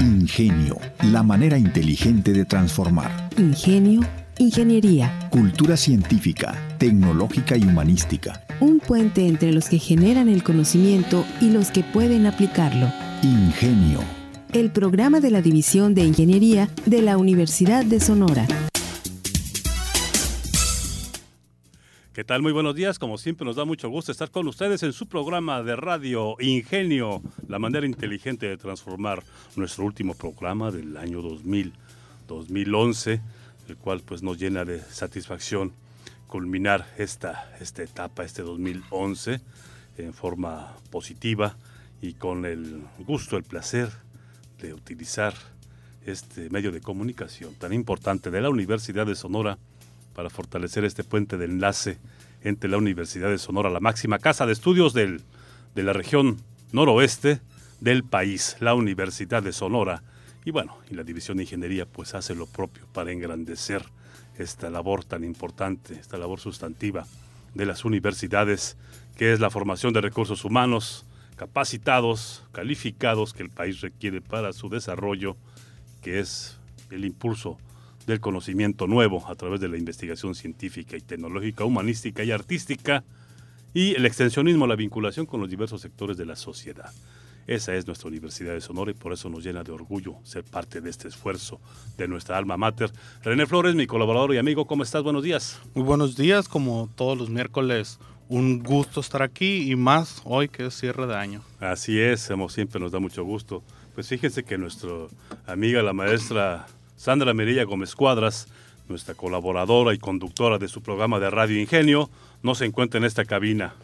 Ingenio, la manera inteligente de transformar. Ingenio, ingeniería. Cultura científica, tecnológica y humanística. Un puente entre los que generan el conocimiento y los que pueden aplicarlo. Ingenio. El programa de la División de Ingeniería de la Universidad de Sonora. ¿Qué tal? Muy buenos días. Como siempre nos da mucho gusto estar con ustedes en su programa de radio Ingenio, la manera inteligente de transformar nuestro último programa del año 2000, 2011, el cual pues nos llena de satisfacción culminar esta, esta etapa, este 2011, en forma positiva y con el gusto, el placer de utilizar este medio de comunicación tan importante de la Universidad de Sonora para fortalecer este puente de enlace entre la Universidad de Sonora, la máxima casa de estudios de la región noroeste del país, la Universidad de Sonora. Y bueno, y la División de Ingeniería pues hace lo propio para engrandecer esta labor tan importante, esta labor sustantiva de las universidades, que es la formación de recursos humanos capacitados, calificados que el país requiere para su desarrollo, que es el impulso del conocimiento nuevo a través de la investigación científica y tecnológica, humanística y artística, y el extensionismo, la vinculación con los diversos sectores de la sociedad. Esa es nuestra Universidad de Sonora y por eso nos llena de orgullo ser parte de este esfuerzo de nuestra alma mater. René Flores, mi colaborador y amigo, ¿cómo estás? Buenos días. Muy buenos días, como todos los miércoles, un gusto estar aquí y más hoy que es cierre de año. Así es, como siempre nos da mucho gusto. Pues fíjense que nuestra amiga, la maestra Sandra Merilla Gómez Cuadras, nuestra colaboradora y conductora de su programa de Radio Ingenio, no se encuentra en esta cabina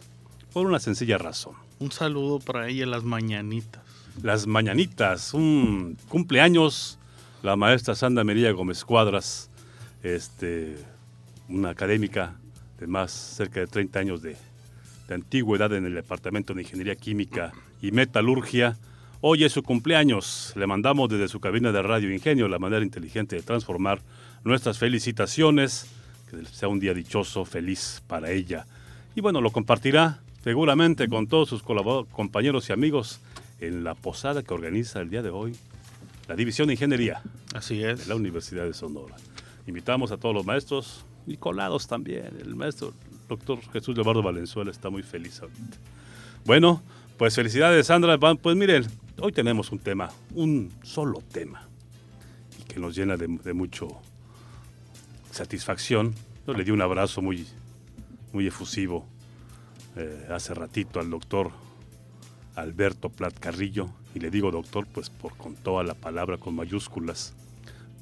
por una sencilla razón. Un saludo para ella, las mañanitas. Las mañanitas, un cumpleaños, la maestra Sandra Merilla Gómez Cuadras, este, una académica de más cerca de 30 años de, de antigüedad en el Departamento de Ingeniería Química y Metalurgia, Hoy es su cumpleaños. Le mandamos desde su cabina de Radio Ingenio la manera inteligente de transformar nuestras felicitaciones. Que sea un día dichoso, feliz para ella. Y bueno, lo compartirá seguramente con todos sus compañeros y amigos en la posada que organiza el día de hoy la División de Ingeniería. Así es. De la Universidad de Sonora. Invitamos a todos los maestros y colados también. El maestro doctor Jesús Leobardo Valenzuela está muy feliz ahorita. Bueno, pues felicidades Sandra. Pues miren, hoy tenemos un tema, un solo tema, y que nos llena de, mucho satisfacción. Yo le di un abrazo muy, muy efusivo eh, hace ratito al doctor Alberto Plat Carrillo, y le digo doctor, pues por con toda la palabra con mayúsculas,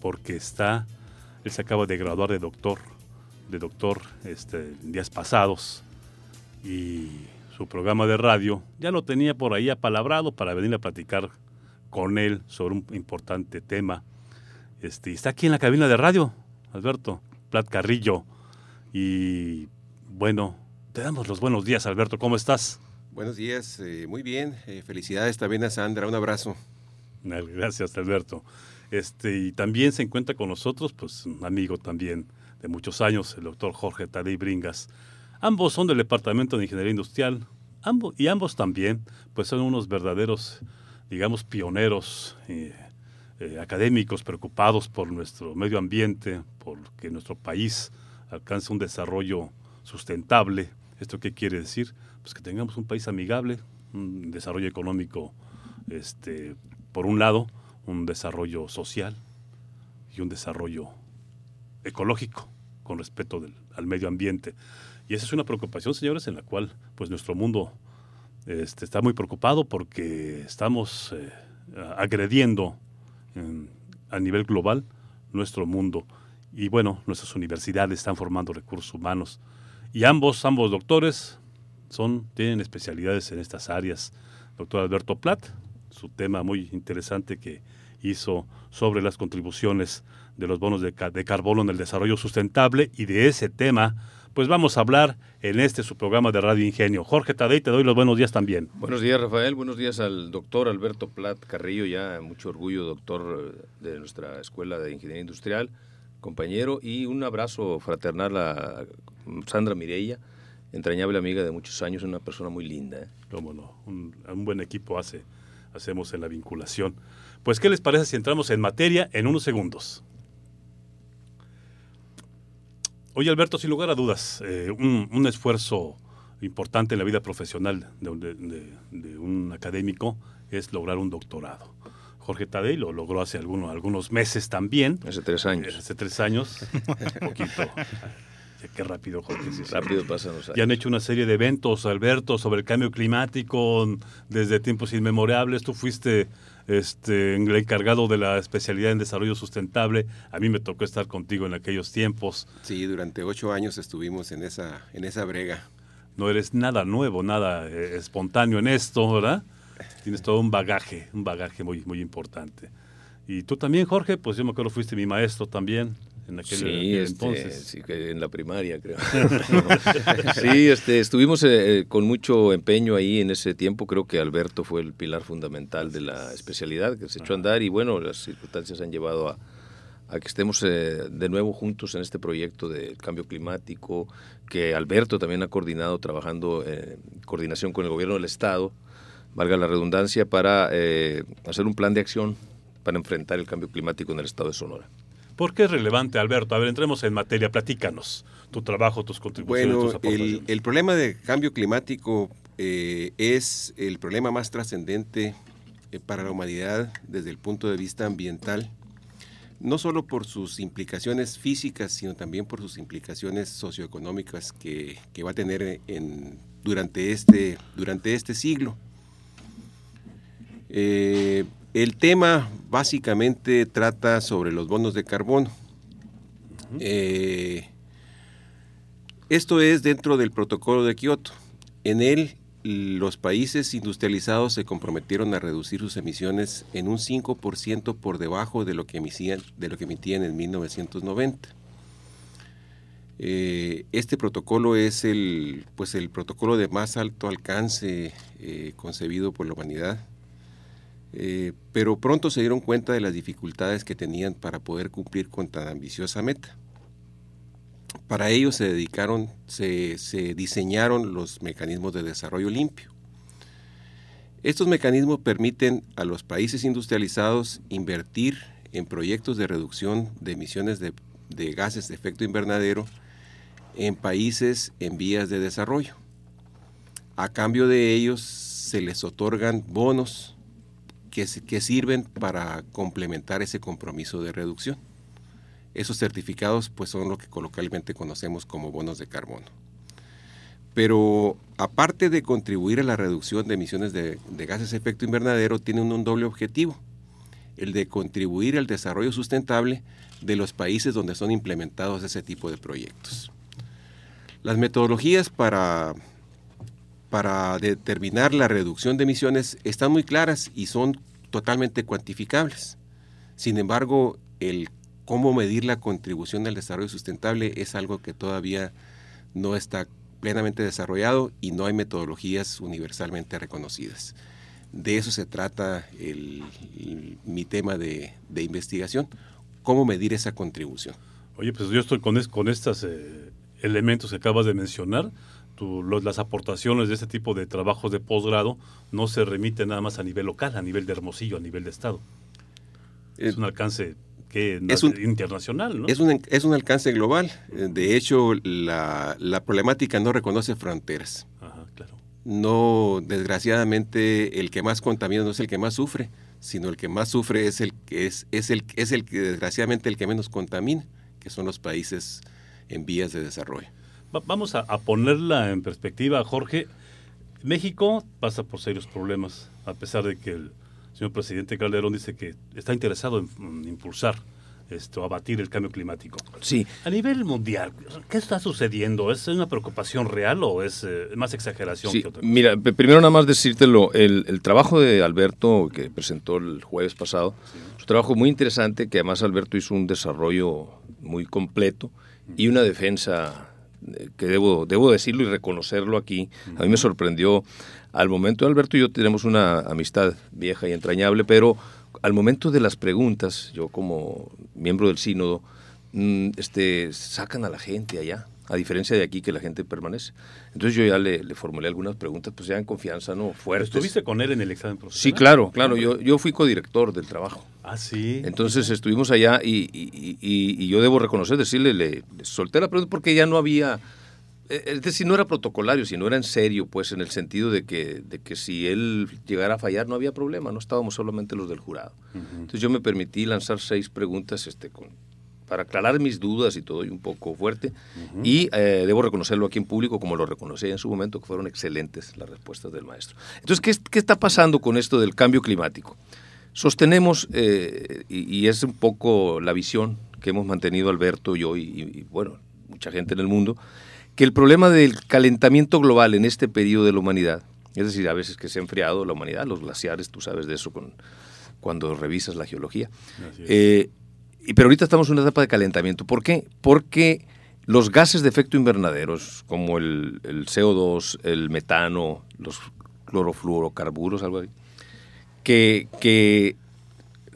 porque está, él se acaba de graduar de doctor, de doctor este, días pasados, y su programa de radio, ya lo tenía por ahí apalabrado para venir a platicar con él sobre un importante tema. Este, está aquí en la cabina de radio, Alberto Plat Carrillo. Y bueno, te damos los buenos días, Alberto. ¿Cómo estás? Buenos días, eh, muy bien. Eh, felicidades también a Sandra. Un abrazo. Gracias, Alberto. Este, y también se encuentra con nosotros, pues, un amigo también de muchos años, el doctor Jorge Tadei Bringas. Ambos son del Departamento de Ingeniería Industrial ambos, y ambos también pues son unos verdaderos, digamos, pioneros eh, eh, académicos preocupados por nuestro medio ambiente, por que nuestro país alcance un desarrollo sustentable. ¿Esto qué quiere decir? Pues que tengamos un país amigable, un desarrollo económico, este, por un lado, un desarrollo social y un desarrollo ecológico con respeto al medio ambiente. Y esa es una preocupación, señores, en la cual pues nuestro mundo este, está muy preocupado porque estamos eh, agrediendo a nivel global nuestro mundo. Y bueno, nuestras universidades están formando recursos humanos. Y ambos, ambos doctores son, tienen especialidades en estas áreas. Doctor Alberto Platt, su tema muy interesante que hizo sobre las contribuciones de los bonos de, de carbono en el desarrollo sustentable y de ese tema pues vamos a hablar en este su programa de Radio Ingenio. Jorge Tadei, te doy los buenos días también. Buenos días, Rafael. Buenos días al doctor Alberto Plat Carrillo, ya mucho orgullo, doctor eh, de nuestra Escuela de Ingeniería Industrial, compañero, y un abrazo fraternal a Sandra Mireya, entrañable amiga de muchos años, una persona muy linda. ¿eh? Cómo no, un, buen equipo hace, hacemos en la vinculación. Pues, ¿qué les parece si entramos en materia en unos segundos? Oye, Alberto, sin lugar a dudas, eh, un, esfuerzo importante en la vida profesional de, un académico es lograr un doctorado. Jorge Tadei lo logró hace algunos, algunos meses también. Hace tres años. hace tres años, un poquito. Qué rápido, Jorge. rápido pasan los años. Ya han hecho una serie de eventos, Alberto, sobre el cambio climático desde tiempos inmemorables. Tú fuiste este, el encargado de la especialidad en desarrollo sustentable. A mí me tocó estar contigo en aquellos tiempos. Sí, durante ocho años estuvimos en esa, en esa brega. No eres nada nuevo, nada eh, espontáneo en esto, ¿verdad? Tienes todo un bagaje, un bagaje muy, muy importante. Y tú también, Jorge, pues yo me acuerdo fuiste mi maestro también en aquel, sí, este, entonces. Sí, en la primaria, creo. sí, este, estuvimos eh, con mucho empeño ahí en ese tiempo. Creo que Alberto fue el pilar fundamental de la especialidad que se echó a andar y bueno, las circunstancias han llevado a, que estemos eh, de nuevo juntos en este proyecto de cambio climático que Alberto también ha coordinado trabajando en coordinación con el gobierno del Estado, valga la redundancia, para eh, hacer un plan de acción para enfrentar el cambio climático en el Estado de Sonora. ¿Por qué es relevante, Alberto? A ver, entremos en materia, platícanos tu trabajo, tus contribuciones, bueno, tus aportaciones. El, problema de cambio climático eh, es el problema más trascendente eh, para la humanidad desde el punto de vista ambiental, no solo por sus implicaciones físicas, sino también por sus implicaciones socioeconómicas que, va a tener en, durante, este, durante este siglo. Eh, el tema básicamente trata sobre los bonos de carbono. Eh, esto es dentro del protocolo de Kioto. En él, los países industrializados se comprometieron a reducir sus emisiones en un 5% por debajo de lo que emitían, de lo que emitían en 1990. Eh, este protocolo es el, pues el protocolo de más alto alcance eh, concebido por la humanidad eh, pero pronto se dieron cuenta de las dificultades que tenían para poder cumplir con tan ambiciosa meta. Para ello se dedicaron, se, diseñaron los mecanismos de desarrollo limpio. Estos mecanismos permiten a los países industrializados invertir en proyectos de reducción de emisiones de, gases de efecto invernadero en países en vías de desarrollo. A cambio de ellos se les otorgan bonos que, sirven para complementar ese compromiso de reducción. Esos certificados pues son lo que coloquialmente conocemos como bonos de carbono. Pero aparte de contribuir a la reducción de emisiones de, gases de efecto invernadero, tienen un doble objetivo, el de contribuir al desarrollo sustentable de los países donde son implementados ese tipo de proyectos. Las metodologías para para determinar la reducción de emisiones están muy claras y son totalmente cuantificables. Sin embargo, el cómo medir la contribución al desarrollo sustentable es algo que todavía no está plenamente desarrollado y no hay metodologías universalmente reconocidas. De eso se trata mi tema de, investigación, cómo medir esa contribución. Oye, pues yo estoy con, con estos eh, elementos que acabas de mencionar las aportaciones de este tipo de trabajos de posgrado no se remiten nada más a nivel local, a nivel de Hermosillo, a nivel de Estado. es un alcance que es internacional, ¿no? Es un, es un alcance global. De hecho, la, problemática no reconoce fronteras. Ajá, claro. No, desgraciadamente, el que más contamina no es el que más sufre, sino el que más sufre es el que es, es el, es el que desgraciadamente el que menos contamina, que son los países en vías de desarrollo vamos a, ponerla en perspectiva, Jorge. México pasa por serios problemas, a pesar de que el señor presidente Calderón dice que está interesado en, impulsar esto, abatir el cambio climático. Sí. A nivel mundial, ¿qué está sucediendo? ¿Es una preocupación real o es eh, más exageración que otra Mira, primero nada más decírtelo, el, trabajo de Alberto que presentó el jueves pasado, es un trabajo muy interesante que además Alberto hizo un desarrollo muy completo y una defensa que debo, debo decirlo y reconocerlo aquí, a mí me sorprendió. Al momento, Alberto y yo tenemos una amistad vieja y entrañable, pero al momento de las preguntas, yo como miembro del sínodo, mm, este, sacan a la gente allá a diferencia de aquí que la gente permanece. Entonces yo ya le, le formulé algunas preguntas, pues ya en confianza, ¿no? Fuertes. ¿Estuviste con él en el examen profesional? Sí, claro, claro. Yo, yo fui codirector del trabajo. Ah, sí. Entonces estuvimos allá y, y- y- y yo debo reconocer, decirle, le, le solté la pregunta porque ya no había, es decir, no era protocolario, sino era en serio, pues en el sentido de que, de que si él llegara a fallar no había problema, no estábamos solamente los del jurado. Entonces yo me permití lanzar seis preguntas este, con, para aclarar mis dudas y todo, y un poco fuerte. Y eh, debo reconocerlo aquí en público, como lo reconocí en su momento, que fueron excelentes las respuestas del maestro. Entonces, ¿qué, qué está pasando con esto del cambio climático? Sostenemos, eh, y, y es un poco la visión que hemos mantenido Alberto, yo y, y, y, bueno, mucha gente en el mundo, que el problema del calentamiento global en este periodo de la humanidad, es decir, a veces que se ha enfriado la humanidad, los glaciares, tú sabes de eso con, cuando revisas la geología, eh, y, pero ahorita estamos en una etapa de calentamiento. ¿Por qué? Porque los gases de efecto invernaderos, como el, el CO2, el metano, los clorofluorocarburos, algo así, que, que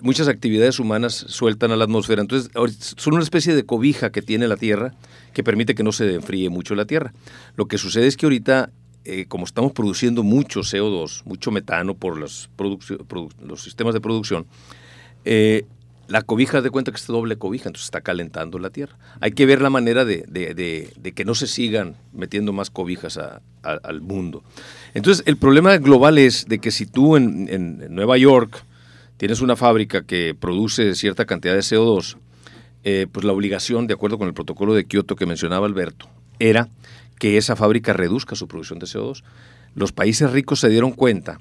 muchas actividades humanas sueltan a la atmósfera. Entonces, son una especie de cobija que tiene la Tierra que permite que no se enfríe mucho la Tierra. Lo que sucede es que ahorita, eh, como estamos produciendo mucho CO2, mucho metano por los, los sistemas de producción, eh, la cobija de cuenta que es doble cobija, entonces está calentando la Tierra. Hay que ver la manera de, de- que no se sigan metiendo más cobijas al mundo. Entonces, el problema global es de que si tú en- en Nueva York tienes una fábrica que produce cierta cantidad de CO2, eh, pues la obligación, de acuerdo con el protocolo de Kioto que mencionaba Alberto, era que esa fábrica reduzca su producción de CO2. Los países ricos se dieron cuenta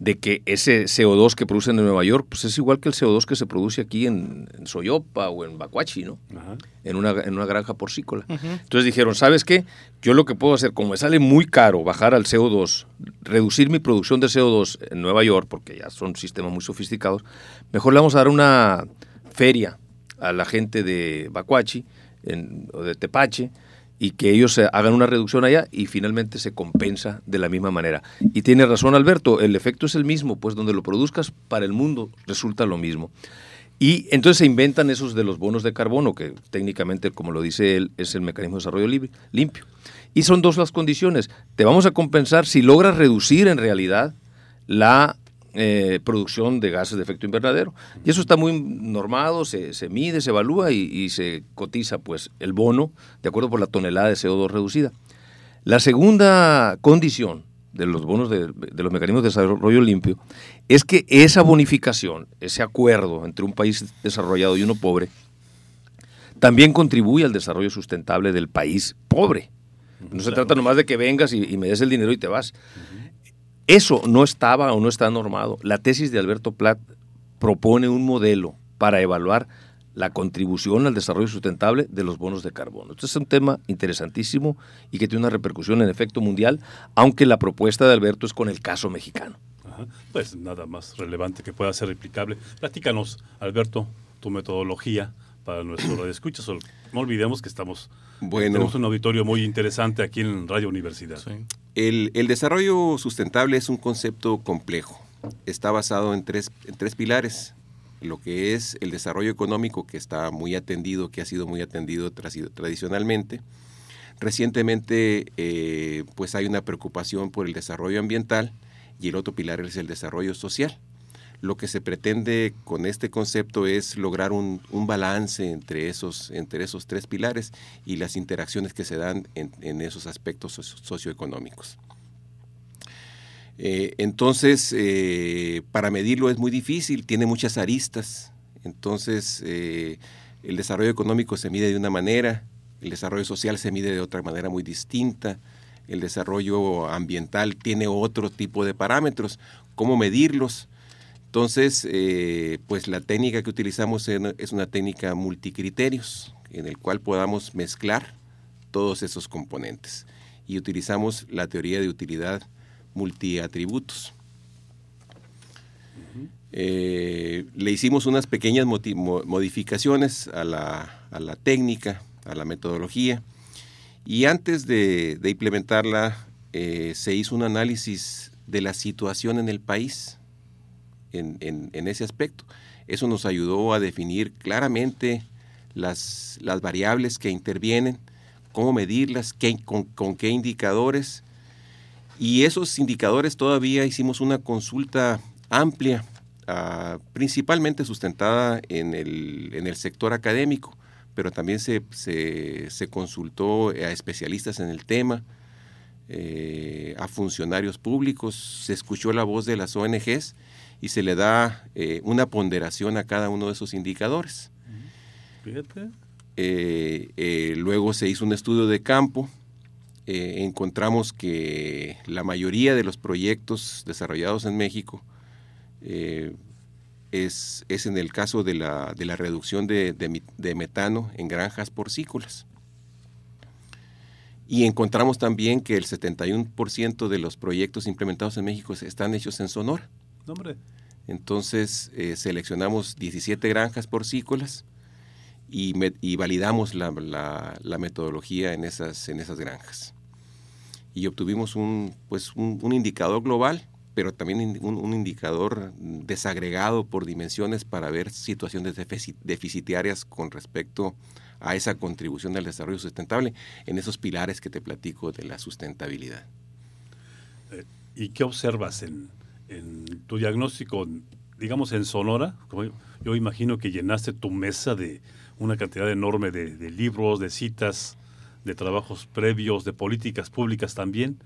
de que ese CO2 que producen en Nueva York, pues es igual que el CO2 que se produce aquí en, en Soyopa o en Bacuachi, ¿no? Ajá. En una, en una granja porcícola. Entonces dijeron, ¿sabes qué? Yo lo que puedo hacer, como me sale muy caro bajar al CO2, reducir mi producción de CO2 en Nueva York, porque ya son sistemas muy sofisticados, mejor le vamos a dar una feria a la gente de Bacuachi en- o de Tepache y que ellos eh, hagan una reducción allá y finalmente se compensa de la misma manera. Y tiene razón Alberto, el efecto es el mismo, pues donde lo produzcas para el mundo resulta lo mismo. Y entonces se inventan esos de los bonos de carbono, que técnicamente, como lo dice él, es el mecanismo de desarrollo libre- limpio. Y son dos las condiciones. Te vamos a compensar si logras reducir en realidad la eh, producción de gases de efecto invernadero. Y eso está muy normado, se, se mide, se evalúa y, y se cotiza pues el bono de acuerdo por la tonelada de CO2 reducida. La segunda condición de los bonos de, de los mecanismos de desarrollo limpio es que esa bonificación, ese acuerdo entre un país desarrollado y uno pobre, también contribuye al desarrollo sustentable del país pobre. No se trata nomás de que vengas y, y me des el dinero y te vas. Eso no estaba o no está normado. La tesis de Alberto Platt propone un modelo para evaluar la contribución al desarrollo sustentable de los bonos de carbono. Este es un tema interesantísimo y que tiene una repercusión en efecto mundial, aunque la propuesta de Alberto es con el caso mexicano. Pues nada más relevante que pueda ser replicable. Platícanos, Alberto, tu metodología para nuestro radio escuchas. No olvidemos que estamos Bueno. tenemos un auditorio muy interesante aquí en Radio Universidad. Sí. El, el desarrollo sustentable es un concepto complejo. Está basado en tres, en tres pilares. Lo que es el desarrollo económico, que está muy atendido, que ha sido muy atendido tradicionalmente. Recientemente, eh, pues hay una preocupación por el desarrollo ambiental y el otro pilar es el desarrollo social. Lo que se pretende con este concepto es lograr un, balance entre esos, entre esos tres pilares y las interacciones que se dan en, esos aspectos socio- socioeconómicos. Eh, entonces, eh, para medirlo es muy difícil, tiene muchas aristas. Entonces, eh, el desarrollo económico se mide de una manera, el desarrollo social se mide de otra manera muy distinta, el desarrollo ambiental tiene otro tipo de parámetros. ¿Cómo medirlos? Entonces, eh, pues la técnica que utilizamos es una técnica multicriterios, en el cual podamos mezclar todos esos componentes. Y utilizamos la teoría de utilidad multiatributos. Eh, le hicimos unas pequeñas modificaciones a la, a la técnica, a la metodología, y antes de, de implementarla eh, se hizo un análisis de la situación en el país en, en- en ese aspecto. Eso nos ayudó a definir claramente las, las variables que intervienen, cómo medirlas, qué, con, con qué indicadores. Y esos indicadores todavía hicimos una consulta amplia, ah, principalmente sustentada en el, en el, sector académico, pero también se, se, se consultó a especialistas en el tema, eh, a funcionarios públicos, se escuchó la voz de las ONGs y se le da eh, una ponderación a cada uno de esos indicadores. Fíjate. Eh, luego se hizo un estudio de campo eh, encontramos que la mayoría de los proyectos desarrollados en México eh, es, es, en el caso de la, de la reducción de, de, metano en granjas porcícolas. Y encontramos también que el 71% de los proyectos implementados en México están hechos en Sonora. Hombre. Entonces eh, seleccionamos 17 granjas porcícolas y, y validamos la, la, la, metodología en esas, en esas granjas y obtuvimos un, pues un, indicador global, pero también un, indicador desagregado por dimensiones para ver situaciones deficitarias con respecto a esa contribución del desarrollo sustentable en esos pilares que te platico de la sustentabilidad. Eh, ¿Y qué observas en, tu diagnóstico, digamos en Sonora? yo imagino que llenaste tu mesa de una cantidad enorme de libros, de citas, de trabajos previos, de políticas públicas también.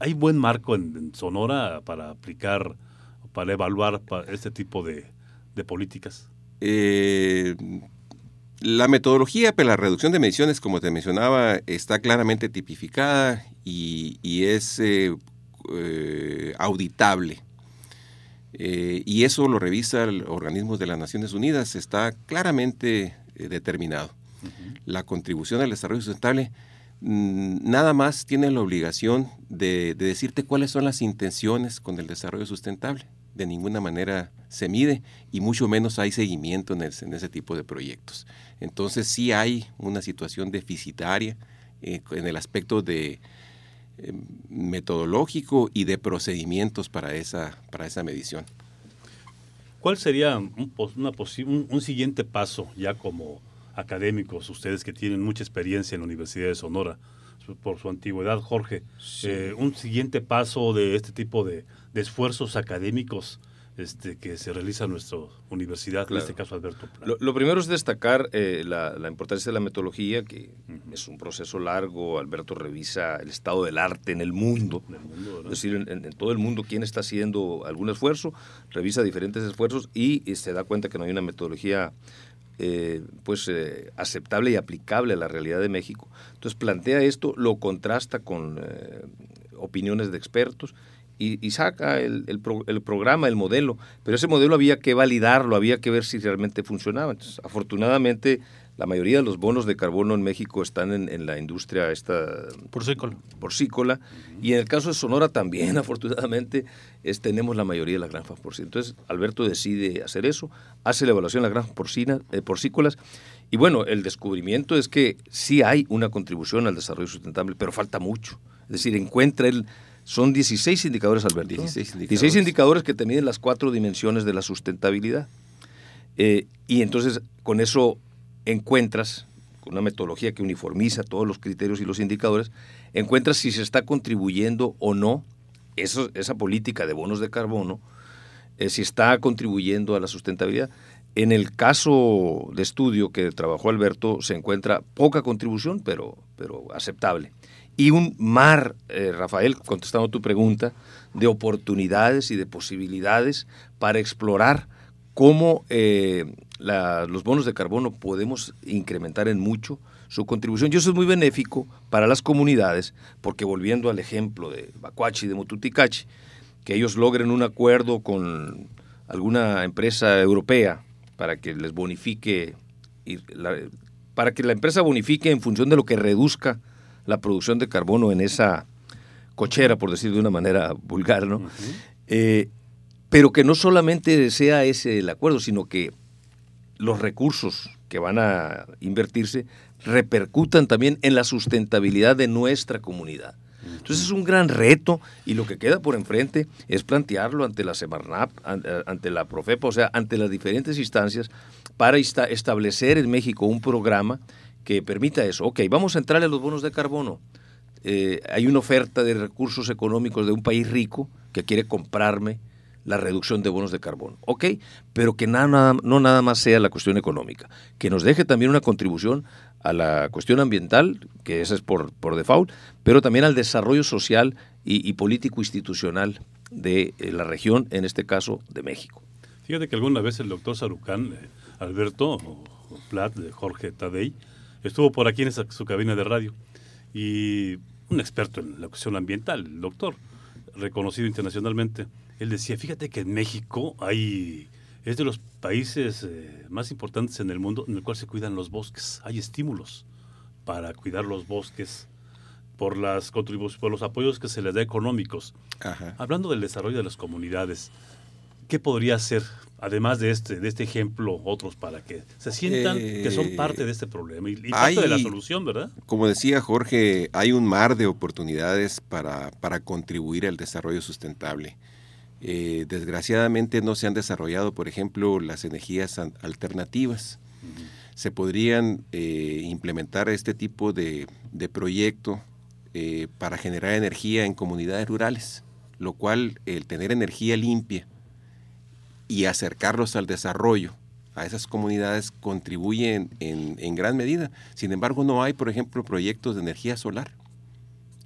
¿Hay buen marco en, Sonora para aplicar, para evaluar este tipo de, políticas? Eh, la metodología para la reducción de emisiones, como te mencionaba, está claramente tipificada y, es eh, eh, auditable. Y eso lo revisa el organismo de las Naciones Unidas, está claramente determinado la contribución al desarrollo sustentable, mm, nada más tiene la obligación de, decirte cuáles son las intenciones con el desarrollo sustentable. De ninguna manera se mide y mucho menos hay seguimiento en, ese tipo de proyectos. Entonces sí hay una situación deficitaria eh, en el aspecto de eh, metodológico y de procedimientos para esa, para esa medición. ¿Cuál sería un, una un siguiente paso ya como académicos, ustedes que tienen mucha experiencia en la Universidad de Sonora, por su antigüedad, Jorge, eh, un siguiente paso de este tipo de, esfuerzos académicos este, que se realiza en nuestra universidad, en este caso Alberto Lo, primero es destacar eh, la, importancia de la metodología, que es un proceso largo. Alberto revisa el estado del arte en el mundo, es decir, en, todo el mundo, quién está haciendo algún esfuerzo, revisa diferentes esfuerzos y se da cuenta que no hay una metodología eh, pues eh, aceptable y aplicable a la realidad de México. Entonces plantea esto, lo contrasta con eh, opiniones de expertos y, saca el, el, programa, el modelo, pero ese modelo había que validarlo, había que ver si realmente funcionaba. Entonces, afortunadamente la mayoría de los bonos de carbono en México están en, la industria esta porcícola. porcícola y en el caso de Sonora también, afortunadamente, es, tenemos la mayoría de las granjas porcinas. Entonces, Alberto decide hacer eso, hace la evaluación de las granjas porcina, eh, porcícolas y bueno, el descubrimiento es que sí hay una contribución al desarrollo sustentable, pero falta mucho. Es decir, encuentra él, son 16 indicadores, Alberto. 16 indicadores. 16 indicadores que te miden las cuatro dimensiones de la sustentabilidad. Eh, y entonces, con eso encuentras, con una metodología que uniformiza todos los criterios y los indicadores, encuentras si se está contribuyendo o no eso, esa política de bonos de carbono, eh, si está contribuyendo a la sustentabilidad. En el caso de estudio que trabajó Alberto, se encuentra poca contribución, pero, pero aceptable. Y un mar, eh, Rafael, contestando tu pregunta, de oportunidades y de posibilidades para explorar cómo eh, los bonos de carbono podemos incrementar en mucho su contribución. Y eso es muy benéfico para las comunidades, porque volviendo al ejemplo de Bacuachi y de Motuticachi, que ellos logren un acuerdo con alguna empresa europea para que les bonifique, para que la empresa bonifique en función de lo que reduzca la producción de carbono en esa cochera, por decir de una manera vulgar, ¿no? Eh, pero que no solamente sea ese el acuerdo, sino que los recursos que van a invertirse repercutan también en la sustentabilidad de nuestra comunidad. Entonces es un gran reto y lo que queda por enfrente es plantearlo ante la Semarnap, ante la Profepa, o sea, ante las diferentes instancias para establecer en México un programa que permita eso. Ok, vamos a entrarle a los bonos de carbono. Eh, hay una oferta de recursos económicos de un país rico que quiere comprarme la reducción de bonos de carbono. Ok, pero que nada, no nada más sea la cuestión económica, que nos deje también una contribución a la cuestión ambiental, que esa es por, por default, pero también al desarrollo social y, político institucional de eh, la región, en este caso de México. Fíjate que alguna vez el doctor Sarucán, eh, Alberto Plat, Jorge Tadei, estuvo por aquí en su cabina de radio. Y un experto en la cuestión ambiental, el doctor, reconocido internacionalmente, él decía, fíjate que en México hay, es de los países eh, más importantes en el mundo en el cual se cuidan los bosques, hay estímulos para cuidar los bosques por las contribuciones, por los apoyos que se les da económicos. Hablando del desarrollo de las comunidades, ¿qué podría hacer además de este, de este ejemplo, otros para que se sientan que son parte de este problema y, parte de la solución, ¿verdad? Como decía Jorge, hay un mar de oportunidades para, para contribuir al desarrollo sustentable. Eh, desgraciadamente no se han desarrollado, por ejemplo, las energías alternativas. Se podrían eh, implementar este tipo de, de proyecto eh, para generar energía en comunidades rurales, lo cual el tener energía limpia, y acercarlos al desarrollo a esas comunidades contribuyen en, gran medida. Sin embargo, no hay, por ejemplo, proyectos de energía solar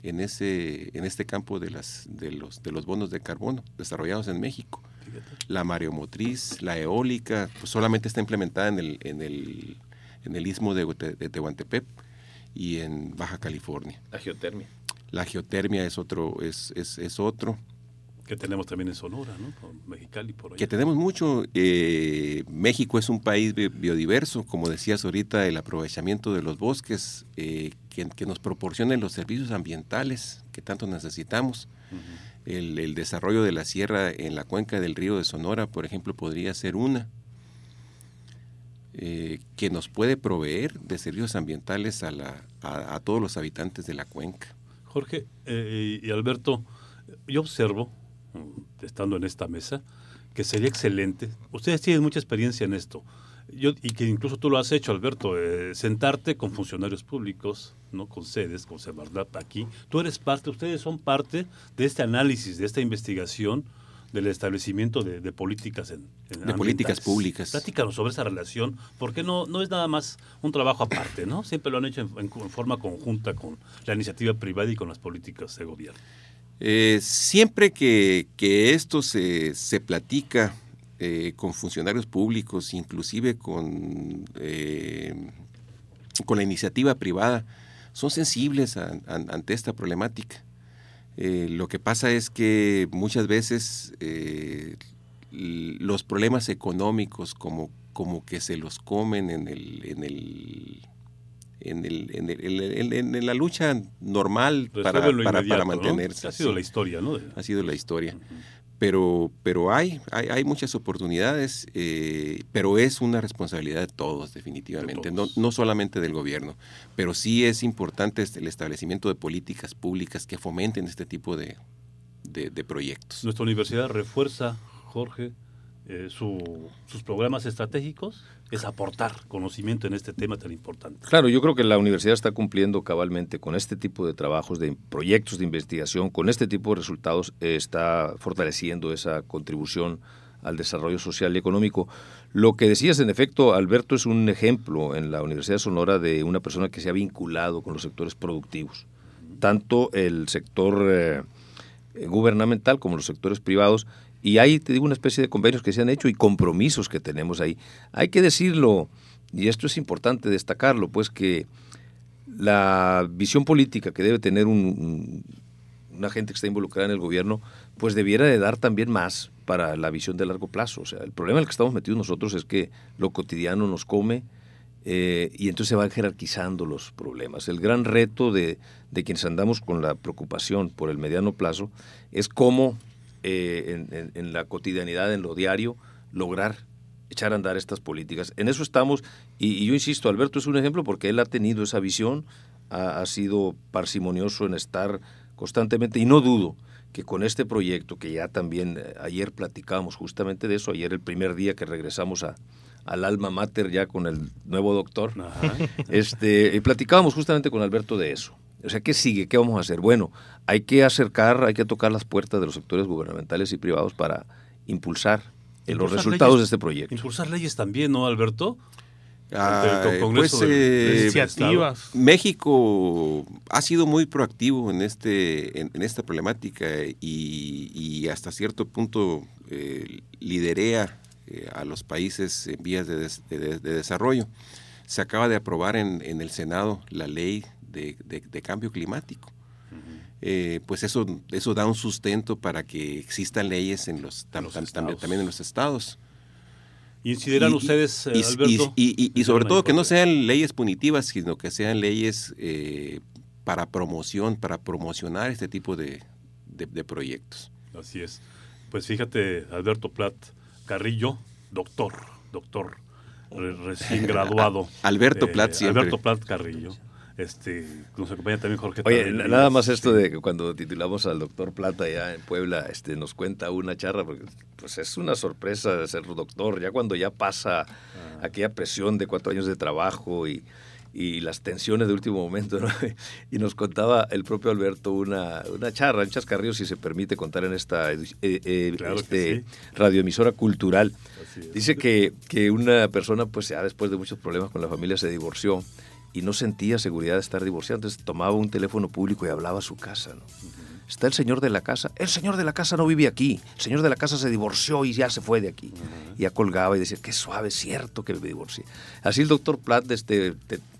en, ese, en este campo de, las, de, los, de los bonos de carbono desarrollados en México. La mareomotriz, la eólica, pues solamente está implementada en el, en el, en el istmo de, de Tehuantepec y en Baja California. La geotermia. La geotermia es otro, es, es, es otro. Que tenemos también en Sonora, ¿no? Mexicali por ahí. Que tenemos mucho. Eh, México es un país biodiverso, como decías ahorita, el aprovechamiento de los bosques, eh, que, nos proporcionen los servicios ambientales que tanto necesitamos. el, desarrollo de la sierra en la cuenca del río de Sonora, por ejemplo, podría ser una. Eh, que nos puede proveer de servicios ambientales a, la, a, todos los habitantes de la cuenca. Jorge y Alberto, yo observo estando en esta mesa, que sería excelente. Ustedes tienen mucha experiencia en esto. Yo, y que incluso tú lo has hecho, Alberto, eh, sentarte con funcionarios públicos, no con sedes, con Semarnat aquí. Tú eres parte, ustedes son parte de este análisis, de esta investigación del establecimiento de, políticas en, de políticas públicas. Platícanos sobre esa relación, porque no, no es nada más un trabajo aparte, ¿no? Siempre lo han hecho en forma conjunta con la iniciativa privada y con las políticas de gobierno. Eh, siempre que, esto se, platica eh, con funcionarios públicos, inclusive con, eh, con la iniciativa privada, son sensibles ante esta problemática. lo que pasa es que muchas veces los problemas económicos como, como que se los comen en el en, el, en, el, en, la lucha normal para, para, mantenerse. Ha sido la historia, ¿no? Ha sido la historia. Pero, pero hay, hay, hay muchas oportunidades, eh, pero es una responsabilidad de todos, definitivamente, No, no solamente del gobierno. Pero sí es importante este, el establecimiento de políticas públicas que fomenten este tipo de, de proyectos. Nuestra universidad refuerza, Jorge, eh, sus programas estratégicos es aportar conocimiento en este tema tan importante. Claro, yo creo que la universidad está cumpliendo cabalmente con este tipo de trabajos, de proyectos de investigación, con este tipo de resultados, está fortaleciendo esa contribución al desarrollo social y económico. Lo que decías, en efecto, Alberto es un ejemplo en la Universidad de Sonora de una persona que se ha vinculado con los sectores productivos, tanto el sector eh, gubernamental como los sectores privados, y hay, te digo, una especie de convenios que se han hecho y compromisos que tenemos ahí. Hay que decirlo, y esto es importante destacarlo, pues que la visión política que debe tener un, una gente que está involucrada en el gobierno, pues debiera de dar también más para la visión de largo plazo. O sea, el problema en el que estamos metidos nosotros es que lo cotidiano nos come eh, y entonces se van jerarquizando los problemas. El gran reto de, de quienes andamos con la preocupación por el mediano plazo es cómo eh, en, la cotidianidad, en lo diario, lograr echar a andar estas políticas. En eso estamos, y, yo insisto, Alberto es un ejemplo porque él ha tenido esa visión, ha, sido parsimonioso en estar constantemente, y no dudo que con este proyecto, que ya también eh, ayer platicábamos justamente de eso, ayer el primer día que regresamos a, al alma mater ya con el nuevo doctor, este, y platicábamos justamente con Alberto de eso. O sea, ¿qué sigue? ¿Qué vamos a hacer? Bueno, hay que acercar, hay que tocar las puertas de los sectores gubernamentales y privados para impulsar, los resultados de este proyecto. Impulsar leyes también, ¿no, Alberto? pues, eh, iniciativas. México ha sido muy proactivo en este en, esta problemática y, hasta cierto punto eh, liderea eh, a los países en vías de, desarrollo. Se acaba de aprobar en, en el Senado la ley de, cambio climático. Eh, pues eso, eso da un sustento para que existan leyes en los, también en los estados. ¿Incidirán ustedes, y, Alberto? Y, sobre todo que no sean leyes punitivas, sino que sean leyes eh, para promoción, para promocionar este tipo de, proyectos. Así es. Pues fíjate, Alberto Plat Carrillo, doctor, doctor, recién graduado. Alberto Plat eh, siempre. Alberto Plat Carrillo. Este, nos acompaña también Jorge. Oye, nada más esto de que cuando titulamos al doctor Plata ya en Puebla, este, nos cuenta una charla, porque pues es una sorpresa de ser doctor, ya cuando ya pasa ah. aquella presión de cuatro años de trabajo y, y las tensiones de último momento, Y nos contaba el propio Alberto una, una charla, en chascarrillo, si se permite contar en esta eh, eh, este, radioemisora cultural. Dice que, que una persona, pues ya después de muchos problemas con la familia, se divorció y no sentía seguridad de estar divorciado. Entonces tomaba un teléfono público y hablaba a su casa. ¿no? Está el señor de la casa. El señor de la casa no vive aquí. El señor de la casa se divorció y ya se fue de aquí. Y ya colgaba y decía, qué suave, es cierto que me divorcié. Así el doctor Platt este,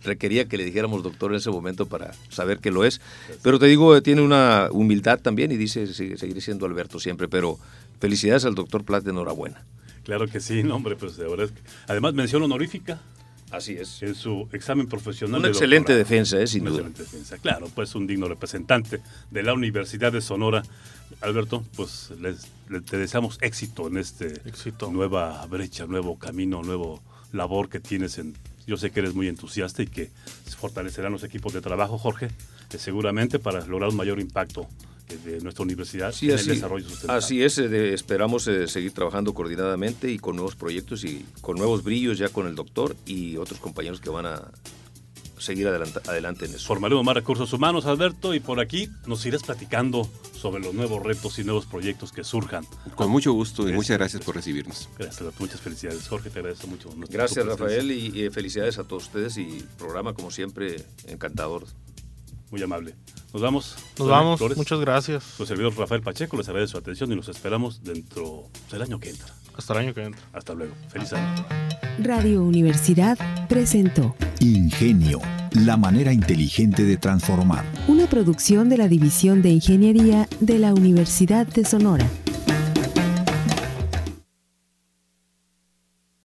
requería que le dijéramos doctor en ese momento para saber que lo es. Pero te digo, tiene una humildad también y dice, seguiré siendo Alberto siempre. Pero felicidades al doctor Platt, enhorabuena. Claro que sí, no, hombre, pues de verdad. Además, mención honorífica Así es. En su examen profesional. Una excelente defensa, ¿eh? sin duda. defensa, claro, pues un digno representante de la Universidad de Sonora. Alberto, pues les, te deseamos éxito en este éxito. nueva brecha, nuevo camino, nuevo labor que tienes en... Yo sé que eres muy entusiasta y que fortalecerán los equipos de trabajo, Jorge, seguramente para lograr un mayor impacto de nuestra universidad en el desarrollo sustentable. Así es, eh, esperamos eh, seguir trabajando coordinadamente y con nuevos proyectos y con nuevos brillos ya con el doctor y otros compañeros que van a seguir adelante, en eso. Formaremos más recursos humanos, Alberto, y por aquí nos irás platicando sobre los nuevos retos y nuevos proyectos que surjan. Con mucho gusto y muchas gracias por recibirnos. Gracias, muchas felicidades. Jorge, te agradezco mucho. Gracias, Rafael, y, y felicidades a todos ustedes y programa, como siempre, encantador muy amable. Nos vamos. Nos vamos. Muchas gracias. Su servidor Rafael Pacheco les agradece su atención y nos esperamos dentro del año que entra. Hasta el año que entra. Hasta luego. Feliz año. Radio Universidad presentó Ingenio, la manera inteligente de transformar. Una producción de la División de Ingeniería de la Universidad de Sonora.